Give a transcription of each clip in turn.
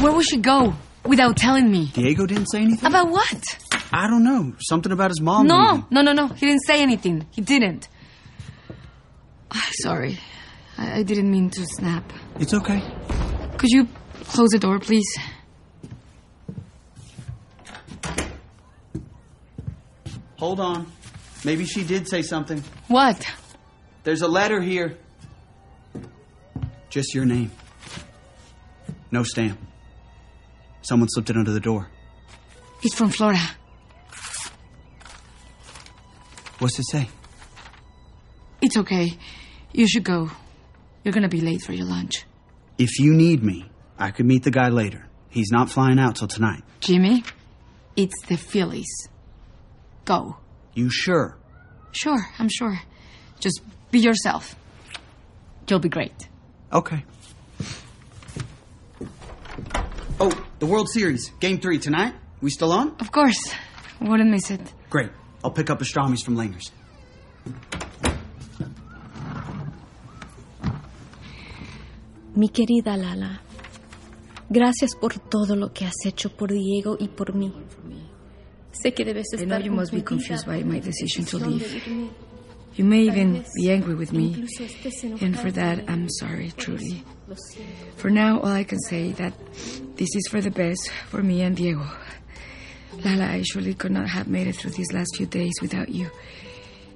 Where will she go without telling me? Diego didn't say anything? About what? I don't know. Something about his mom. No, leaving. no, no, no. He didn't say anything. He didn't. Ah, Sorry. I, I didn't mean to snap. It's okay. Could you close the door, please? Hold on. Maybe she did say something. What? There's a letter here. Just your name. No stamp. Someone slipped it under the door. It's from Florida. What's it say? It's okay. You should go. You're gonna be late for your lunch. If you need me, I could meet the guy later. He's not flying out till tonight. Jimmy, it's the Phillies. Go. You sure? Sure, I'm sure. Just be yourself. You'll be great. Okay. Oh, the World Series. Game three tonight. We still on? Of course. Wouldn't miss it. Great. I'll pick up pastrami's from Langers. Mi querida Lala, gracias por todo lo que has hecho por Diego y por mí. Sé que debes I estar know you must be confundida confused by por my mi decision to de leave. Irme. You may even be angry with me. And for that. I'm sorry, truly. For now, all I can say that this is for the best for me and Diego. Lala, I surely could not have made it through these last few days without you.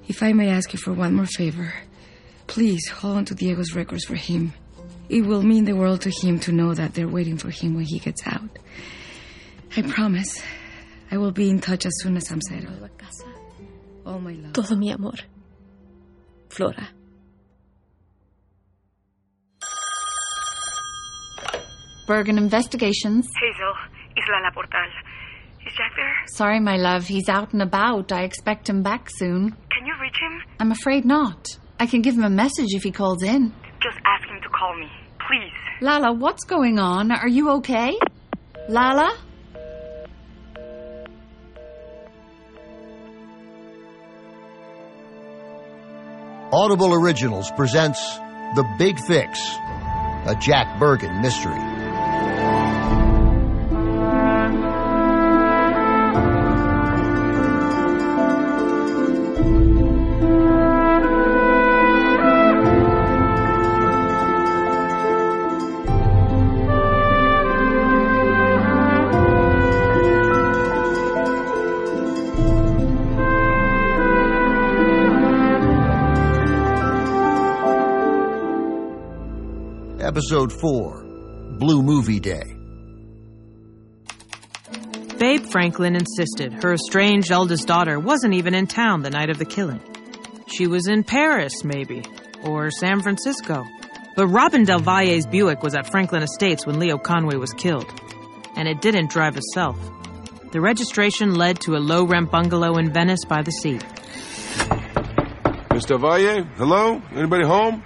If I may ask you for one more favor, please hold on to Diego's records for him. It will mean the world to him to know that they're waiting for him when he gets out. I promise. I will be in touch as soon as I'm settled. Vuelvo a casa. All my love. Todo mi amor. Flora. Bergen Investigations. Hazel, Isla La Portal. Is Jack there? Sorry, my love, he's out and about. I expect him back soon. Can you reach him? I'm afraid not. I can give him a message if he calls in. Just ask him to call me. Please. Lala, what's going on? Are you okay? Lala? Audible Originals presents The Big Fix, a Jack Bergen mystery. Episode 4 Blue Movie Day. Babe Franklin insisted her estranged eldest daughter wasn't even in town the night of the killing. She was in Paris, maybe, or San Francisco. But Robin Del Valle's Buick was at Franklin Estates when Leo Conway was killed, and it didn't drive itself. The registration led to a low rent bungalow in Venice by the sea. Mr. Valle, hello? Anybody home?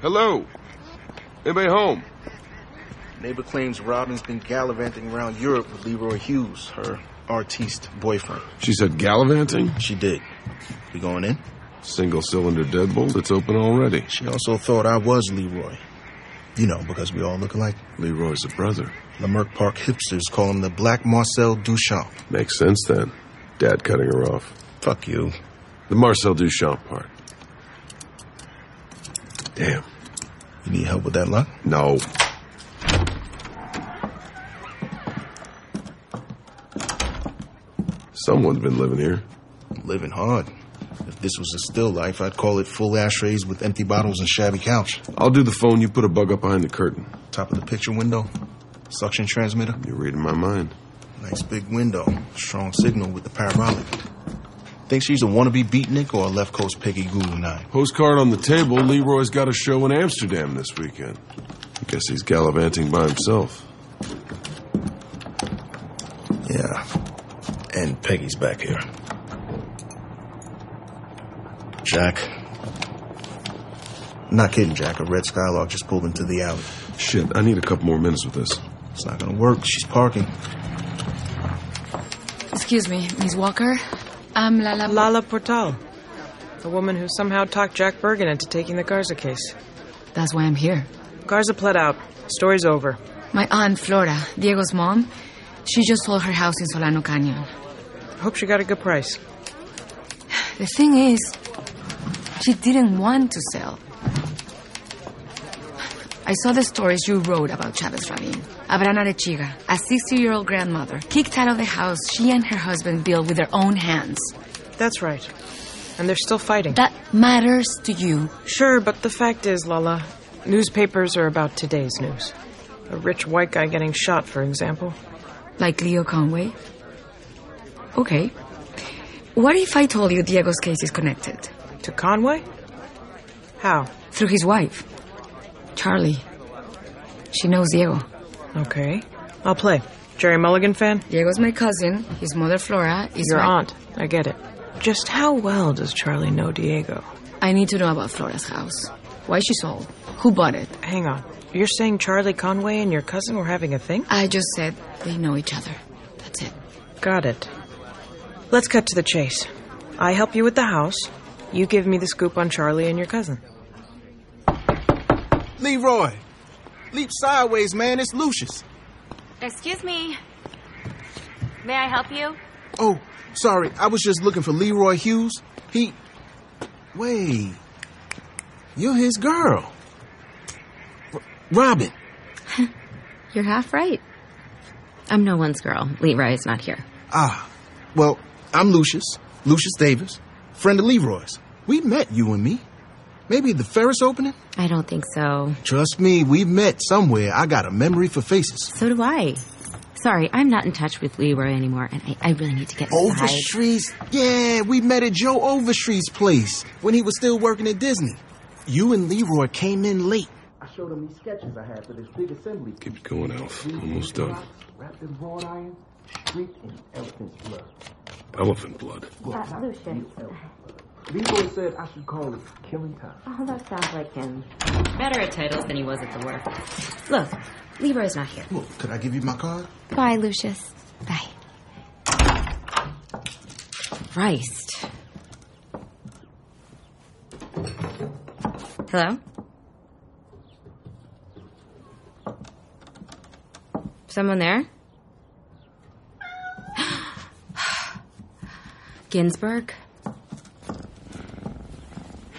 Hello? Anybody home? Neighbor claims Robin's been gallivanting around Europe with Leroy Hughes, her artiste boyfriend. She said gallivanting? She did. We going in? Single cylinder deadbolt, it's open already. She also thought I was Leroy. You know, because we all look alike. Leroy's a brother. Leimert Park hipsters call him the Black Marcel Duchamp. Makes sense then. Dad cutting her off. Fuck you. The Marcel Duchamp part. Damn. You need help with that luck? No. Someone's been living here. Living hard. If this was a still life, I'd call it full ashtrays with empty bottles and shabby couch. I'll do the phone. You put a bug up behind the curtain. Top of the picture window. Suction transmitter. You're reading my mind. Nice big window. Strong signal with the parabolic. Think she's a wannabe beatnik or a left coast Peggy Guggenheim? Postcard on the table. Leroy's got a show in Amsterdam this weekend. I guess he's gallivanting by himself. Yeah. And Peggy's back here. Jack. Not kidding, Jack. A red Skylark just pulled into the alley. Shit, I need a couple more minutes with this. It's not gonna work. She's parking. Excuse me, Miss Walker. I'm Lala. Lala Portal, the woman who somehow talked Jack Bergen into taking the Garza case. That's why I'm here. Garza pled out. Story's over. My aunt, Flora, Diego's mom, she just sold her house in Solano Canyon. Hope she got a good price. The thing is, she didn't want to sell. I saw the stories you wrote about Chavez Ravine. Abrana Arechiga, a 60 year old grandmother, kicked out of the house she and her husband built with their own hands. That's right. And they're still fighting. That matters to you. Sure, but the fact is, Lala, newspapers are about today's news. A rich white guy getting shot, for example. Like Leo Conway? Okay. What if I told you Diego's case is connected? To Conway? How? Through his wife, Charlie. She knows Diego. Okay. I'll play. Jerry Mulligan fan? Diego's my cousin. His mother, Flora, is Your my... aunt. I get it. Just how well does Charlie know Diego? I need to know about Flora's house. Why she sold? Who bought it? Hang on. You're saying Charlie Conway and your cousin were having a thing? I just said they know each other. That's it. Got it. Let's cut to the chase. I help you with the house. You give me the scoop on Charlie and your cousin. Leroy! Leap sideways, man. It's Lucius. Excuse me. May I help you? Oh, sorry. I was just looking for Leroy Hughes. He. Wait. You're his girl. R- Robin. You're half right. I'm no one's girl. Leroy is not here. Ah. Well, I'm Lucius. Lucius Davis. Friend of Leroy's. We met, you and me. Maybe the Ferus opening? I don't think so. Trust me, we've met somewhere. I got a memory for faces. So do I. Sorry, I'm not in touch with Leroy anymore, and I, I really need to get inside. Overstreet's? Yeah, we met at Joe Overstreet's place when he was still working at Disney. You and Leroy came in late. I showed him these sketches I had for this big assembly. Keep it going, Alf. Almost done. Wrapped in wrought iron, streaked in elephant's blood. Elephant blood. Uh, Lucius. Leroy said I should call it Killing Time. Oh, that sounds like him. Better at titles than he was at the work. Look, Leroy's not here. Look, could I give you my card? Bye, Lucius. Bye. Christ. Hello? Someone there? Ginsburg?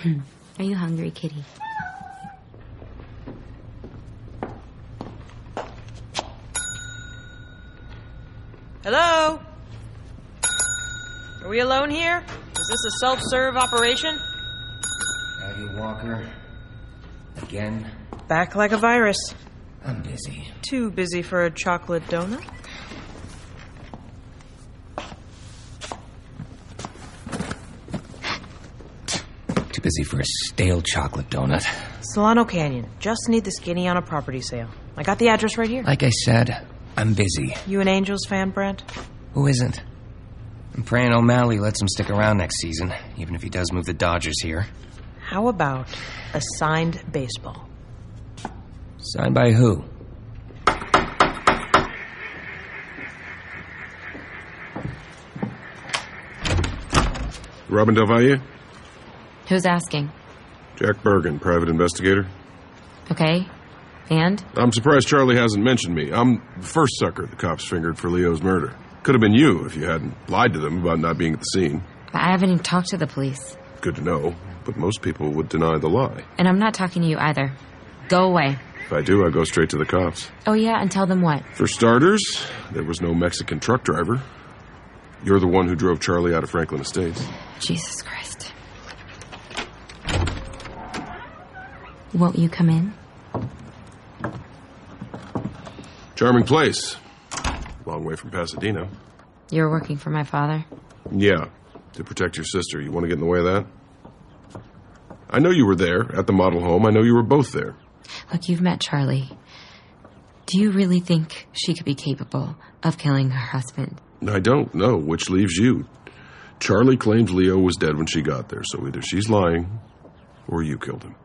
Hmm. Are you hungry, kitty? Hello? Are we alone here? Is this a self serve operation? Aggie Walker. Again? Back like a virus. I'm busy. Too busy for a chocolate donut? Busy for a stale chocolate donut. Solano Canyon. Just need the skinny on a property sale. I got the address right here. Like I said, I'm busy. You an Angels fan, Brent? Who isn't? I'm praying O'Malley lets him stick around next season, even if he does move the Dodgers here. How about a signed baseball? Signed by who? Robin Del Valle? Who's asking? Jack Bergen, private investigator. Okay. And? I'm surprised Charlie hasn't mentioned me. I'm the first sucker the cops fingered for Leo's murder. Could have been you if you hadn't lied to them about not being at the scene. I haven't even talked to the police. Good to know, but most people would deny the lie. And I'm not talking to you either. Go away. If I do, I go straight to the cops. Oh, yeah, and tell them what? For starters, there was no Mexican truck driver. You're the one who drove Charlie out of Franklin Estates. Jesus Christ. Won't you come in? Charming place. Long way from Pasadena. You're working for my father? Yeah, to protect your sister. You want to get in the way of that? I know you were there at the model home. I know you were both there. Look, you've met Charlie. Do you really think she could be capable of killing her husband? I don't know, which leaves you. Charlie claims Leo was dead when she got there, so either she's lying or you killed him.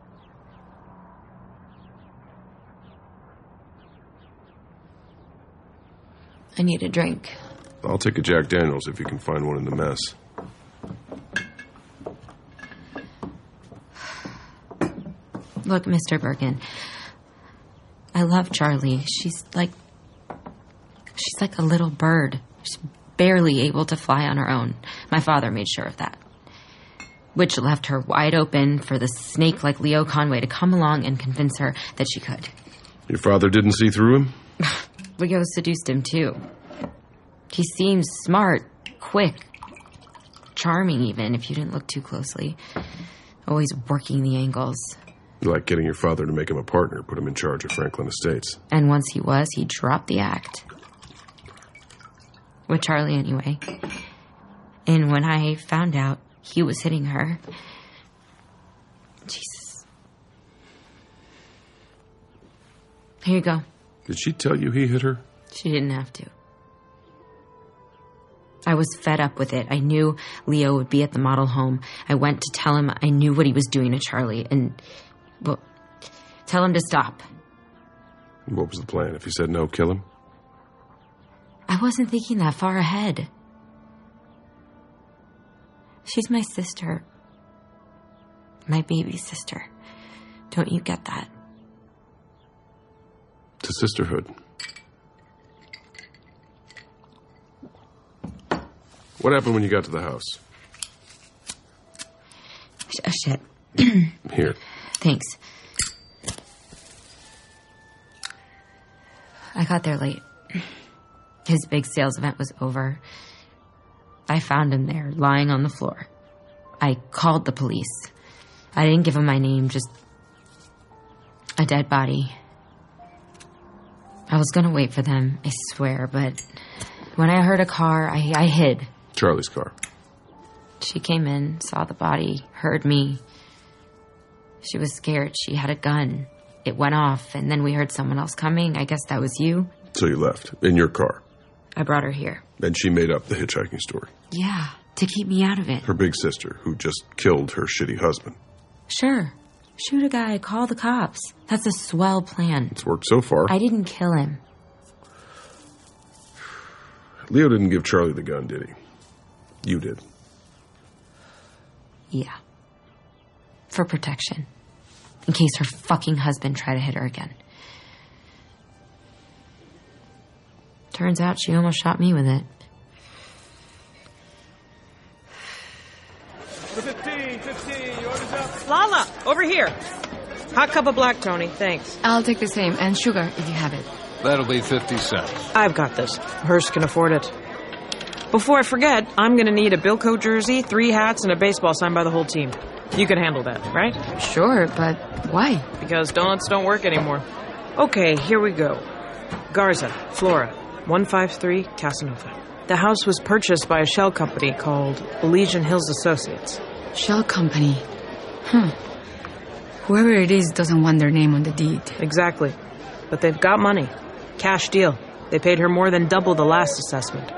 I need a drink. I'll take a Jack Daniels if you can find one in the mess. Look, Mr. Bergen, I love Charlie. She's like. She's like a little bird. She's barely able to fly on her own. My father made sure of that. Which left her wide open for the snake like Leo Conway to come along and convince her that she could. Your father didn't see through him? Leo seduced him too. He seems smart, quick, charming even if you didn't look too closely. Always working the angles. Like getting your father to make him a partner, put him in charge of Franklin Estates. And once he was, he dropped the act. With Charlie, anyway. And when I found out he was hitting her. Jesus. Here you go. Did she tell you he hit her? She didn't have to. I was fed up with it. I knew Leo would be at the model home. I went to tell him I knew what he was doing to Charlie and, well, tell him to stop. What was the plan? If he said no, kill him? I wasn't thinking that far ahead. She's my sister. My baby sister. Don't you get that? To sisterhood. What happened when you got to the house? Uh, shit. Here. Thanks. I got there late. His big sales event was over. I found him there, lying on the floor. I called the police. I didn't give him my name, just a dead body. I was gonna wait for them, I swear, but when I heard a car, I, I hid. Charlie's car. She came in, saw the body, heard me. She was scared. She had a gun. It went off, and then we heard someone else coming. I guess that was you. So you left in your car. I brought her here. And she made up the hitchhiking story. Yeah, to keep me out of it. Her big sister, who just killed her shitty husband. Sure. Shoot a guy, call the cops. That's a swell plan. It's worked so far. I didn't kill him. Leo didn't give Charlie the gun, did he? You did. Yeah. For protection. In case her fucking husband tried to hit her again. Turns out she almost shot me with it. 15, 15, orders up. Lala, over here. Hot cup of black, Tony. Thanks. I'll take the same, and sugar if you have it. That'll be 50 cents. I've got this. Hearst can afford it. Before I forget, I'm gonna need a Bilko jersey, three hats, and a baseball signed by the whole team. You can handle that, right? Sure, but why? Because donuts don't work anymore. Okay, here we go. Garza, Flora, 153 Casanova. The house was purchased by a shell company called Elysian Hills Associates. Shell company. Hmm. Whoever it is doesn't want their name on the deed. Exactly. But they've got money. Cash deal. They paid her more than double the last assessment.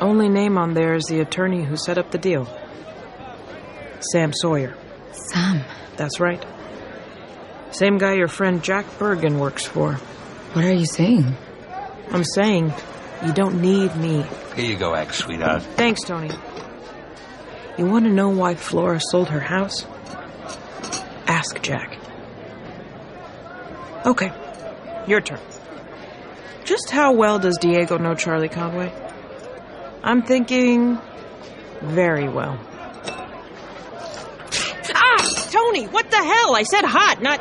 Only name on there is the attorney who set up the deal Sam Sawyer. Sam? That's right. Same guy your friend Jack Bergen works for. What are you saying? I'm saying you don't need me. Here you go, ex sweetheart. Thanks, Tony. You want to know why Flora sold her house? Ask Jack. Okay, your turn. Just how well does Diego know Charlie Conway? I'm thinking very well. Ah, Tony, what the hell? I said hot, not.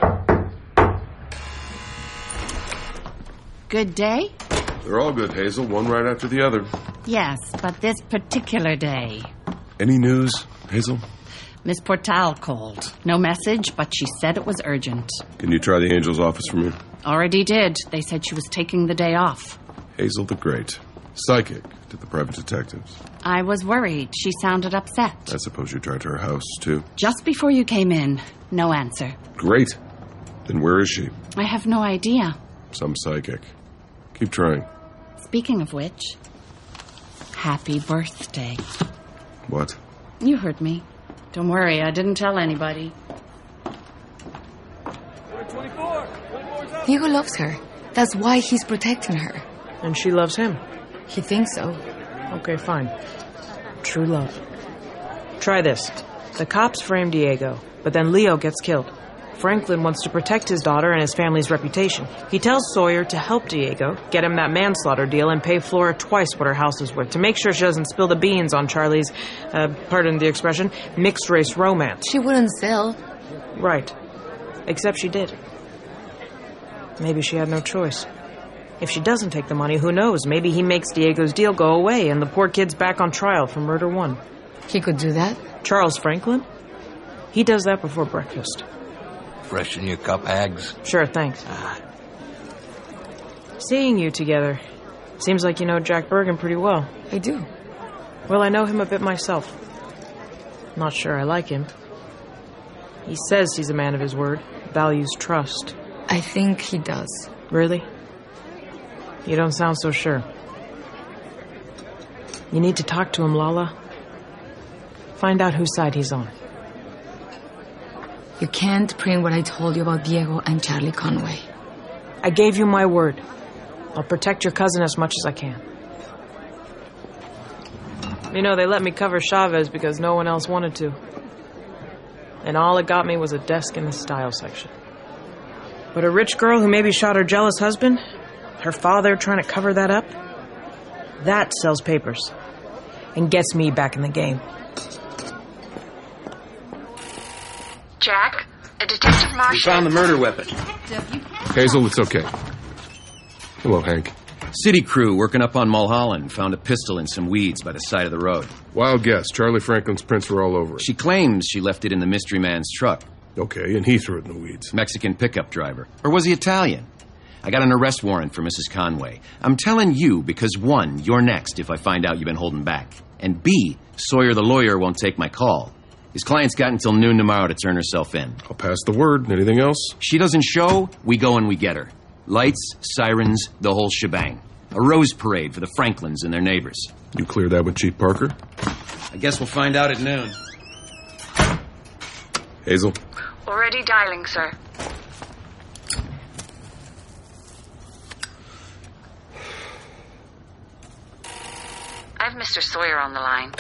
Good day? They're all good, Hazel, one right after the other. Yes, but this particular day. Any news, Hazel? Miss Portal called. No message, but she said it was urgent. Can you try the Angel's office for me? Already did. They said she was taking the day off. Hazel the Great. Psychic to the private detectives. I was worried. She sounded upset. I suppose you tried her house, too. Just before you came in, no answer. Great. Then where is she? I have no idea. Some psychic. Keep trying. Speaking of which, happy birthday. What? You heard me. Don't worry, I didn't tell anybody. Diego loves her. That's why he's protecting her. And she loves him. He thinks so. Okay, fine. True love. Try this. The cops frame Diego, but then Leo gets killed. Franklin wants to protect his daughter and his family's reputation. He tells Sawyer to help Diego, get him that manslaughter deal, and pay Flora twice what her house is worth to make sure she doesn't spill the beans on Charlie's, uh, pardon the expression, mixed race romance. She wouldn't sell. Right. Except she did. Maybe she had no choice. If she doesn't take the money, who knows? Maybe he makes Diego's deal go away and the poor kid's back on trial for murder one. He could do that? Charles Franklin? He does that before breakfast. Freshen your cup, Hags. Sure, thanks. Ah. Seeing you together. Seems like you know Jack Bergen pretty well. I do. Well, I know him a bit myself. Not sure I like him. He says he's a man of his word, values trust. I think he does. Really? You don't sound so sure. You need to talk to him, Lala. Find out whose side he's on. You can't print what I told you about Diego and Charlie Conway. I gave you my word. I'll protect your cousin as much as I can. You know, they let me cover Chavez because no one else wanted to. And all it got me was a desk in the style section. But a rich girl who maybe shot her jealous husband, her father trying to cover that up, that sells papers and gets me back in the game. Jack, a detective We Marshall. found the murder weapon. Hazel, it's okay. Hello, Hank. City crew working up on Mulholland found a pistol in some weeds by the side of the road. Wild guess. Charlie Franklin's prints were all over it. She claims she left it in the mystery man's truck. Okay, and he threw it in the weeds. Mexican pickup driver. Or was he Italian? I got an arrest warrant for Mrs. Conway. I'm telling you because one, you're next if I find out you've been holding back. And B, Sawyer the lawyer won't take my call. His client's got until noon tomorrow to turn herself in. I'll pass the word. Anything else? She doesn't show, we go and we get her. Lights, sirens, the whole shebang. A rose parade for the Franklins and their neighbors. You clear that with Chief Parker? I guess we'll find out at noon. Hazel? Already dialing, sir. I have Mr. Sawyer on the line.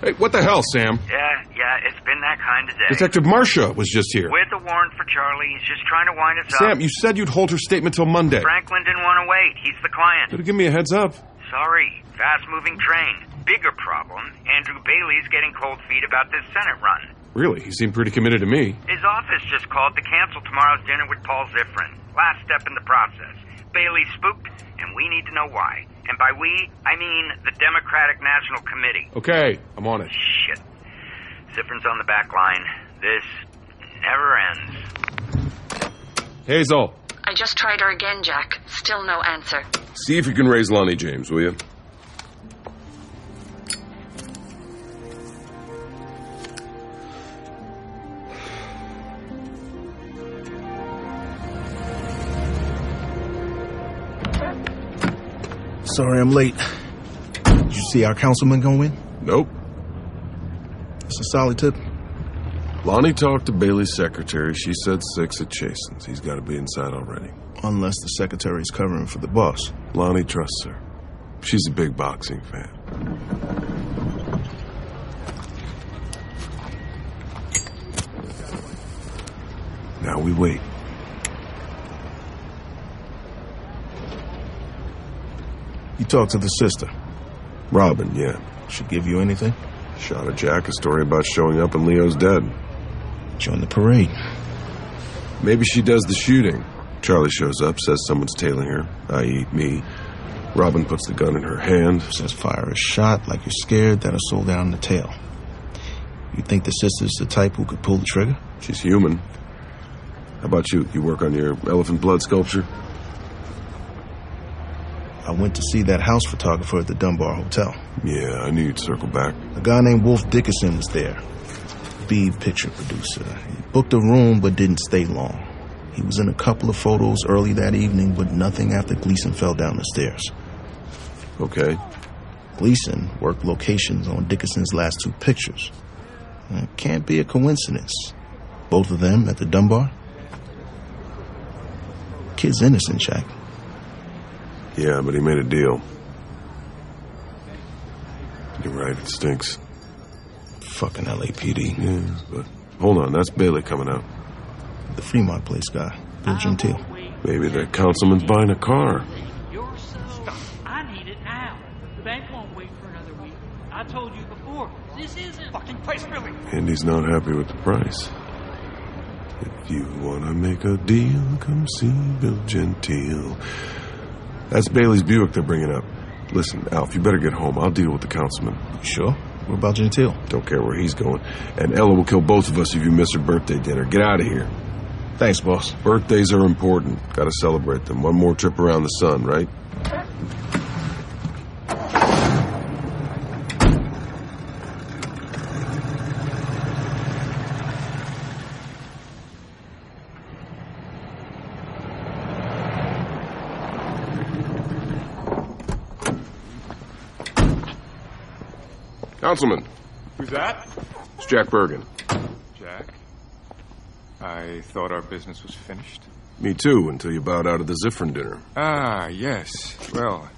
Hey, what the hell, Sam? Yeah, yeah, it's been that kind of day. Detective Marshall was just here. With the warrant for Charlie, he's just trying to wind us Sam, up. you said you'd hold her statement till Monday. Franklin didn't want to wait. He's the client. Could given me a heads up. Sorry, fast-moving train. Bigger problem, Andrew Bailey's getting cold feet about this Senate run. Really, he seemed pretty committed to me. His office just called to cancel tomorrow's dinner with Paul Zifrin. Last step in the process. Bailey's spooked, and we need to know why. And by we, I mean the Democratic National Committee. Okay, I'm on it. Shit. Zifrin's on the back line. This never ends. Hazel, I just tried her again, Jack. Still no answer. see if you can raise Lonnie James, will you? Sorry I'm late. Did you see our councilman go in? Nope. It's a solid tip. Lonnie talked to Bailey's secretary. She said six at Chasen's. He's got to be inside already. Unless the secretary's covering for the boss. Lonnie trusts her. She's a big boxing fan. Now we wait. You talked to the sister. Robin, yeah. She give you anything? Shot a Jack a story about showing up and Leo's dead. Join the parade. Maybe she does the shooting. Charlie shows up, says someone's tailing her, i.e., me. Robin puts the gun in her hand. Says fire a shot like you're scared, that'll slow down the tail. You think the sister's the type who could pull the trigger? She's human. How about you? You work on your elephant blood sculpture? I went to see that house photographer at the Dunbar Hotel. Yeah, I knew you'd circle back. A guy named Wolf Dickerson was there. B picture producer. He booked a room but didn't stay long. He was in a couple of photos early that evening, but nothing after Gleason fell down the stairs. Okay. Gleason worked locations on Dickerson's last two pictures. It can't be a coincidence. Both of them at the Dunbar. Kid's innocent, Jack. Yeah, but he made a deal. You're right, it stinks. Fucking LAPD. Yeah, but hold on, that's Bailey coming out. The Fremont place guy, Bill Gentile. Maybe the councilman's buying a car. I need it now. The bank won't wait for another week. I told you before, this isn't fucking place really. Andy's not happy with the price. If you want to make a deal, come see Bill Gentile. That's Bailey's Buick they're bringing up. Listen, Alf, you better get home. I'll deal with the councilman. Sure. What about Gentile? Don't care where he's going. And Ella will kill both of us if you miss her birthday dinner. Get out of here. Thanks, boss. Birthdays are important. Gotta celebrate them. One more trip around the sun, right? Councilman, Who's that? it's Jack Bergen. Jack. I thought our business was finished. Me too, until you bowed out of the Zifrin dinner. Ah, yes. Well,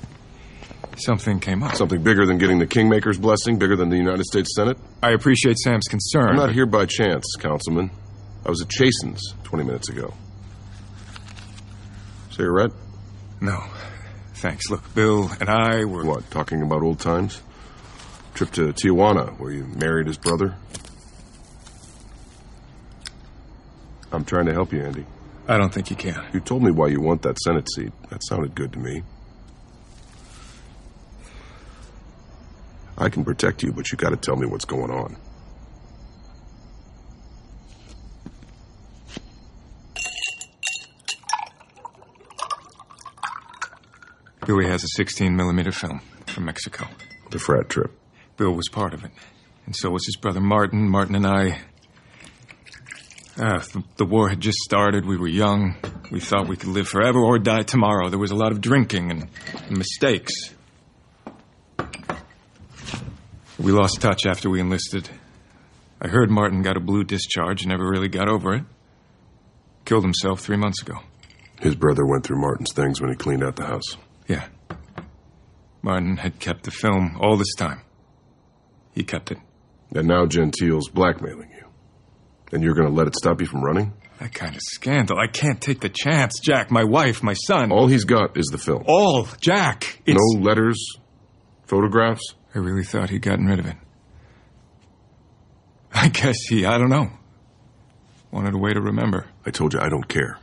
something came up. Something bigger than getting the Kingmaker's blessing, bigger than the United States Senate? I appreciate Sam's concern. I'm not here by chance, Councilman. I was at Chasen's 20 minutes ago. Cigarette? No. Thanks. Look, Bill and I were. What, talking about old times? Trip to Tijuana, where you married his brother? I'm trying to help you, Andy. I don't think you can. You told me why you want that Senate seat. That sounded good to me. I can protect you, but you gotta tell me what's going on. Billy has a 16 millimeter film from Mexico. The frat trip. Bill was part of it. And so was his brother Martin. Martin and I. Ah, the, the war had just started. We were young. We thought we could live forever or die tomorrow. There was a lot of drinking and, and mistakes. We lost touch after we enlisted. I heard Martin got a blue discharge and never really got over it. Killed himself three months ago. His brother went through Martin's things when he cleaned out the house. Yeah. Martin had kept the film all this time. He kept it. And now Gentile's blackmailing you. And you're gonna let it stop you from running? That kind of scandal. I can't take the chance. Jack, my wife, my son. All he's got is the film. All. Jack. It's... No letters, photographs? I really thought he'd gotten rid of it. I guess he, I don't know. Wanted a way to remember. I told you I don't care.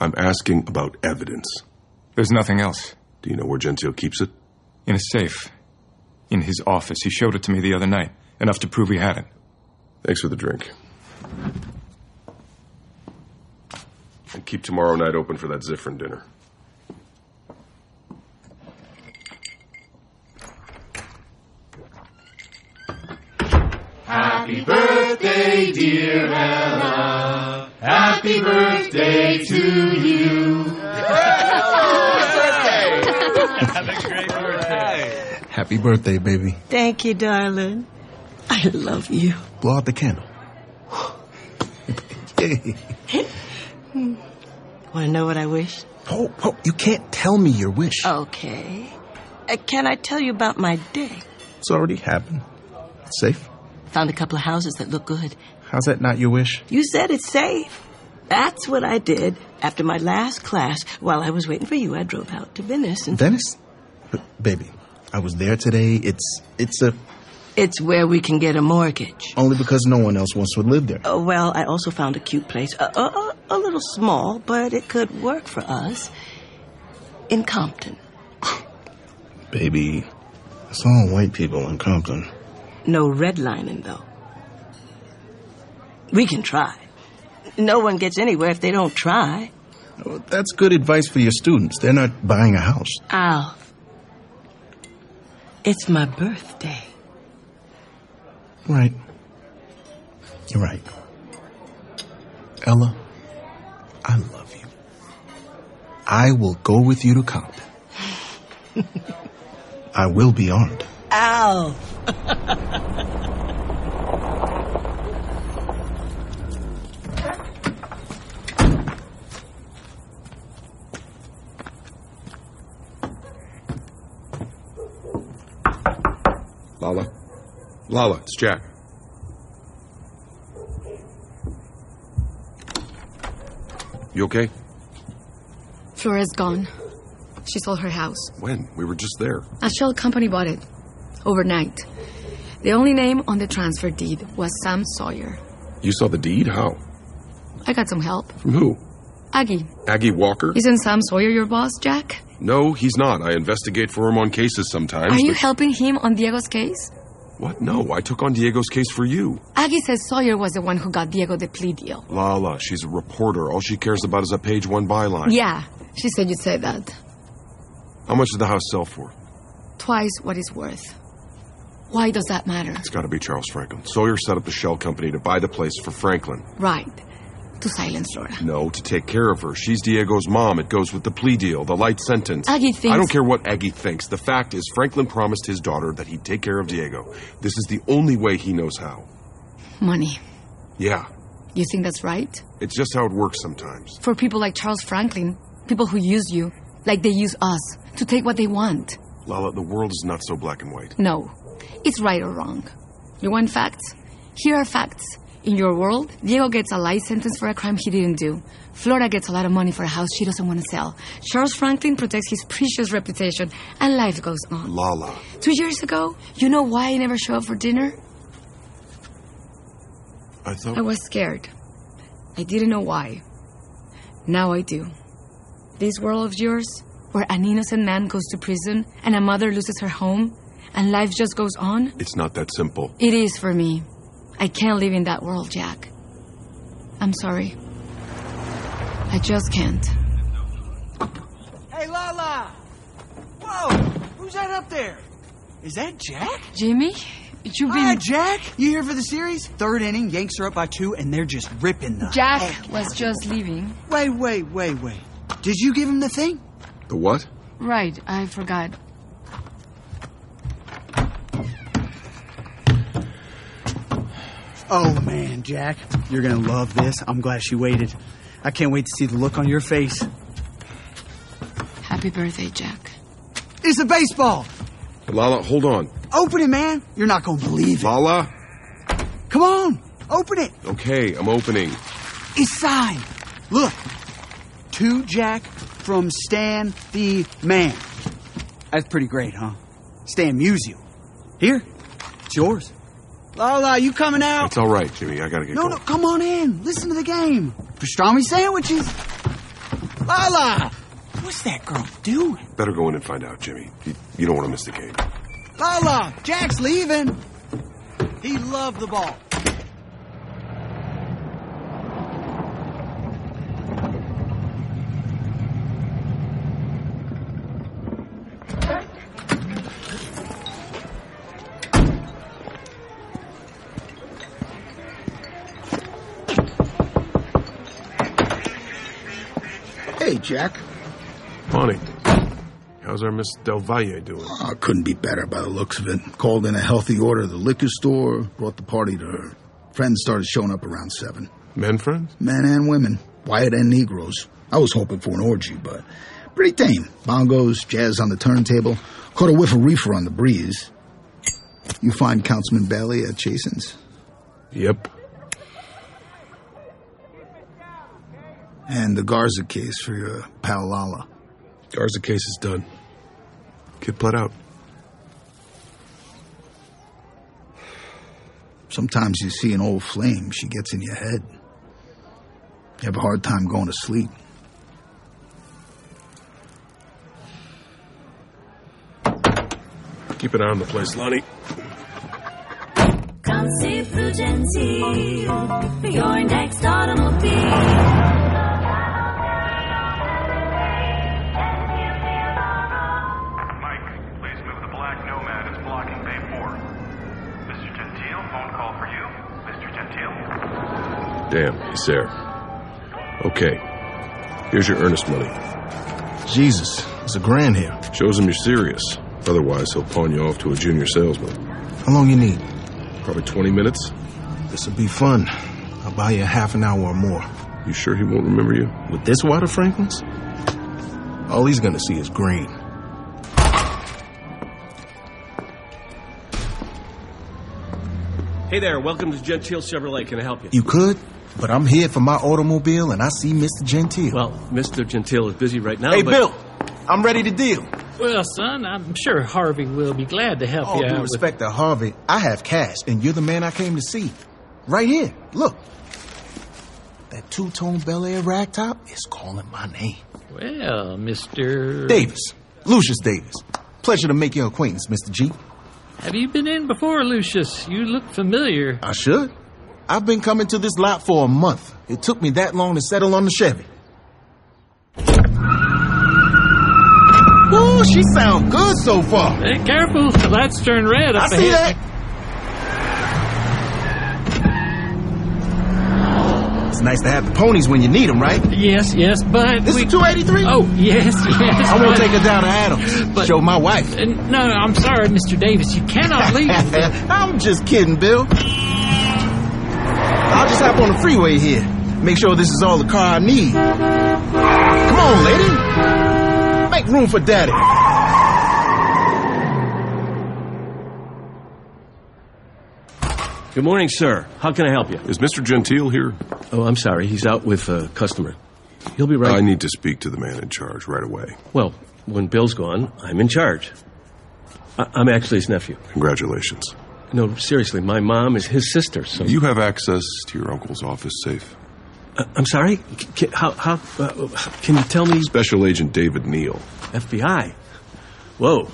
I'm asking about evidence. There's nothing else. Do you know where Gentile keeps it? In a safe. In his office. He showed it to me the other night. Enough to prove he had it. Thanks for the drink. And keep tomorrow night open for that Zifrin dinner. Happy birthday, dear Ella. Happy birthday to you. Happy birthday. Have a great birthday, baby. Thank you, darling. I love you. Blow out the candle. Want to know what I wish? Oh, oh, you can't tell me your wish. Okay. Uh, can I tell you about my day? It's already happened. It's safe. Found a couple of houses that look good. How's that not your wish? You said it's safe. That's what I did after my last class. While I was waiting for you, I drove out to Venice and Venice? But, baby, I was there today. It's it's a it's where we can get a mortgage. only because no one else wants to live there. Uh, well, I also found a cute place. A, a, a, a little small, but it could work for us. In Compton. Baby, it's all white people in Compton. No redlining, though. We can try. No one gets anywhere if they don't try. Well, That's good advice for your students. They're not buying a house. Alf. It's my birthday. Right. You're right. Ella, I love you. I will go with you to Compton. I will be armed. Alf. Lala? Lala, it's Jack. You okay? Flora's gone. She sold her house. When? We were just there. A shell company bought it. Overnight. The only name on the transfer deed was Sam Sawyer. You saw the deed? How? I got some help. From who? Aggie. Aggie Walker? Isn't Sam Sawyer your boss, Jack? No, he's not. I investigate for him on cases sometimes. Are you helping him on Diego's case? What? No, I took on Diego's case for you. Aggie says Sawyer was the one who got Diego the plea deal. Lala, she's a reporter. All she cares about is a page one byline. Yeah, she said you'd say that. How much did the house sell for? Twice what it's worth. Why does that matter? It's got to be Charles Franklin. Sawyer set up the shell company to buy the place for Franklin. Right. To silence Flora. No, to take care of her. She's Diego's mom. It goes with the plea deal, the light sentence. Aggie thinks- I don't care what Aggie thinks. The fact is, Franklin promised his daughter that he'd take care of Diego. This is the only way he knows how. Money. Yeah, You think that's right? it's just how it works sometimes. For people like Charles Franklin, people who use you, like they use us, to take what they want. Lala, the world is not so black and white. No. It's right or wrong. You want facts? Here are facts. In your world, Diego gets a life sentence for a crime he didn't do. Flora gets a lot of money for a house she doesn't want to sell. Charles Franklin protects his precious reputation, and life goes on. Lala. Two years ago, you know why I never show up for dinner? I thought. I was scared. I didn't know why. Now I do. This world of yours, where an innocent man goes to prison and a mother loses her home, and life just goes on, It's not that simple. it is for me. I can't live in that world, Jack. I'm sorry. I just can't. Hey, Lala! Whoa! Who's that up there? Is that Jack? Jimmy, you've been. Hi, Jack! You here for the series? Third inning, Yanks are up by two, and they're just ripping the. Jack heck was just leaving. Wait, wait, wait, wait. Did you give him the thing? The what? Right, I forgot. Oh man, Jack, you're gonna love this. I'm glad she waited. I can't wait to see the look on your face. Happy birthday, Jack. It's a baseball! Lala, hold on. Open it, man! You're not gonna believe it. Lala? Come on! Open it! Okay, I'm opening. It's signed! Look! To Jack from Stan the Man. That's pretty great, huh? Stan Musial. Here, it's yours. Lala, you coming out? It's all right, Jimmy. I gotta get No, going. no, come on in. Listen to the game. Pastrami sandwiches. Lala! What's that girl doing? Better go in and find out, Jimmy. You, you don't want to miss the game. Lala! Jack's leaving. He loved the ball. Jack. Lonnie, how's our Miss Del Valle doing? Uh, couldn't be better by the looks of it. Called in a healthy order at the liquor store, brought the party to her. Friends started showing up around seven. Men friends? Men and women, white and Negroes. I was hoping for an orgy, but pretty tame. Bongos, jazz on the turntable. Caught a whiff of reefer on the breeze. You find Councilman Bailey at Chasen's? Yep. And the Garza case for your pal Lala. Garza case is done. Kid pled out. Sometimes you see an old flame, she gets in your head. You have a hard time going to sleep. Keep an eye on the place, Lonnie. Come see Bill Gentile for your next automobile. There. Okay. Here's your earnest money. Jesus, there's a grand here. Shows him you're serious. Otherwise, he'll pawn you off to a junior salesman. How long you need? Probably 20 minutes. This'll be fun. I'll buy you half an hour or more. You sure he won't remember you? With this water, Franklin's? All he's gonna see is green. Hey there, welcome to Gentile Chevrolet. Can I help you? You could? But I'm here for my automobile and I see Mr. Gentile. Well, Mr. Gentile is busy right now. hey, but- Bill, I'm ready to deal. Well, son, I'm sure Harvey will be glad to help All you due out. with- respect to Harvey, I have cash, and you're the man I came to see. Right here, look. That two-tone Bel Air ragtop is calling my name. Well, Mr. Davis, Lucius Davis. Pleasure to make your acquaintance, Mr. G. Have you been in before, Lucius? You look familiar. I should. I've been coming to this lot for a month. It took me that long to settle on the Chevy. Ooh, she sound good so far. Hey, careful, the lights turn red up I see ahead. that. It's nice to have the ponies when you need them, right? Yes, yes, but This we... is 283? Oh, yes, yes. I want but- to take her down to Adams. Show my wife. Uh, No, no, I'm sorry, Mr. Davis. You cannot leave. I'm just kidding, Bill. I'll just hop on the freeway here. Make sure this is all the car I need. Come on, lady. Make room for daddy. Good morning, sir. How can I help you? Is Mr. Gentile here? Oh, I'm sorry. He's out with a customer. He'll be right. I need to speak to the man in charge right away. Well, when Bill's gone, I'm in charge. I- I'm actually his nephew. Congratulations. No, seriously, my mom is his sister, so. You have access to your uncle's office safe. Uh, I'm sorry? C- how, how, uh, can you tell me? Special Agent David Neal. FBI. Whoa.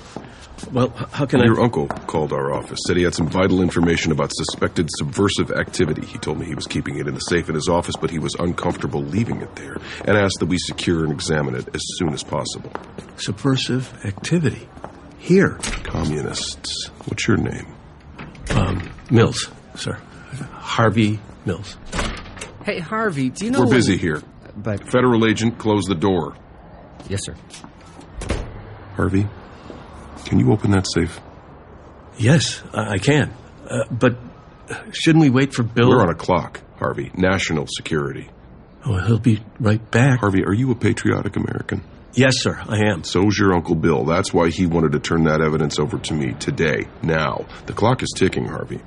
Well, how can I? Your uncle called our office, said he had some vital information about suspected subversive activity. He told me he was keeping it in the safe in his office, but he was uncomfortable leaving it there, and asked that we secure and examine it as soon as possible. Subversive activity. Here. Communists. What's your name? Um, Mills, sir. Harvey Mills. Hey, Harvey, do you know. We're busy here. But. Federal agent, close the door. Yes, sir. Harvey, can you open that safe? Yes, I, I can. Uh, but shouldn't we wait for Bill? We're on a clock, Harvey. National security. Oh, he'll be right back. Harvey, are you a patriotic American? Yes, sir, I am. So's your Uncle Bill. That's why he wanted to turn that evidence over to me today, now. The clock is ticking, Harvey.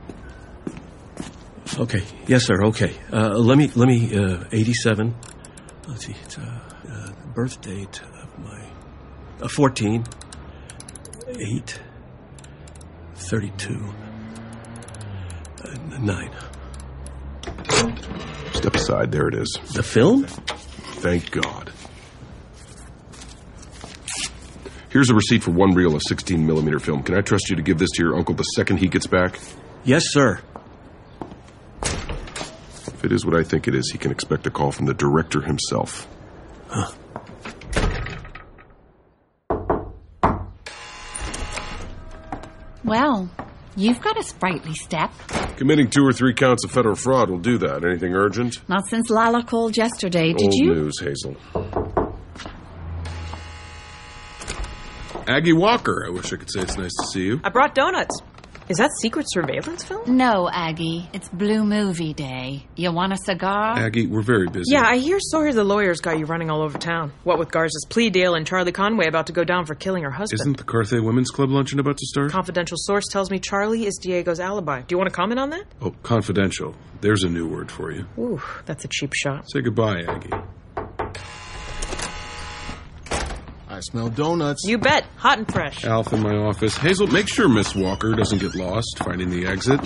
Okay. Yes, sir. Okay. Uh, let me. Let me. Uh, Eighty-seven. Let's see. It's uh, uh, birth date of my. Uh, Fourteen. Eight. Thirty-two. Uh, nine. Step aside. There it is. The film? Thank God. Here's a receipt for one reel of 16 millimeter film. Can I trust you to give this to your uncle the second he gets back? Yes, sir. If it is what I think it is, he can expect a call from the director himself. Huh. Well, you've got a sprightly step. Committing two or three counts of federal fraud will do that. Anything urgent? Not since Lala called yesterday, did Old you? news, Hazel. Aggie Walker. I wish I could say it's nice to see you. I brought donuts. Is that secret surveillance film? No, Aggie. It's Blue Movie Day. You want a cigar? Aggie, we're very busy. Yeah, I hear Sawyer the lawyer's got you running all over town. What with Garza's plea deal and Charlie Conway about to go down for killing her husband. Isn't the Carthay Women's Club luncheon about to start? Confidential source tells me Charlie is Diego's alibi. Do you want to comment on that? oh, confidential. There's a new word for you. Ooh, that's a cheap shot. Say goodbye, Aggie. I smell donuts. You bet. Hot and fresh. Alf in my office. Hazel, make sure Miss Walker doesn't get lost finding the exit.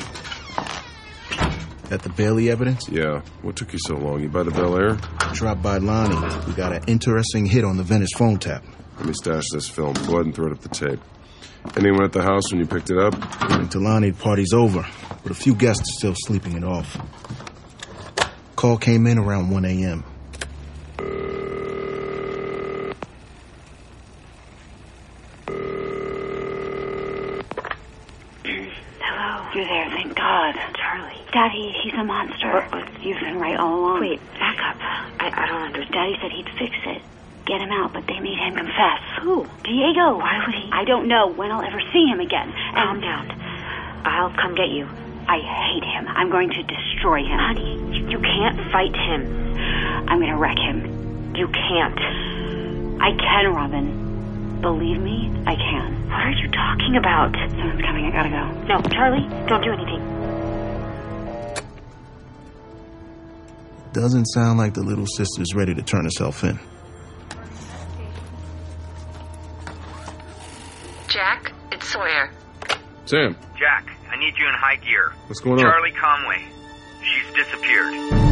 That the Bailey evidence? Yeah. What took you so long? You by the Bel Air? Dropped by Lonnie. We got an interesting hit on the Venice phone tap. Let me stash this film. Go ahead and throw it up the tape. Anyone at the house when you picked it up? Went to Lonnie, the party's over, but a few guests still sleeping it off. Call came in around 1 a.m. Hello. You're there, thank God. Charlie. Daddy, he's a monster. You've been right all along. Wait, back up. I, I don't understand. Daddy said he'd fix it. Get him out, but they made him confess. Who? Diego. Why would he? I don't know when I'll ever see him again. Calm down. I'll come get you. I hate him. I'm going to destroy him. Honey, you can't fight him. I'm going to wreck him. You can't. I can, Robin. Believe me, I can. What are you talking about? Someone's coming. I gotta go. No, Charlie, don't do anything. Doesn't sound like the little sister's ready to turn herself in. Jack, it's Sawyer. Sam, Jack, I need you in high gear. What's going on? Charlie Conway. She's disappeared.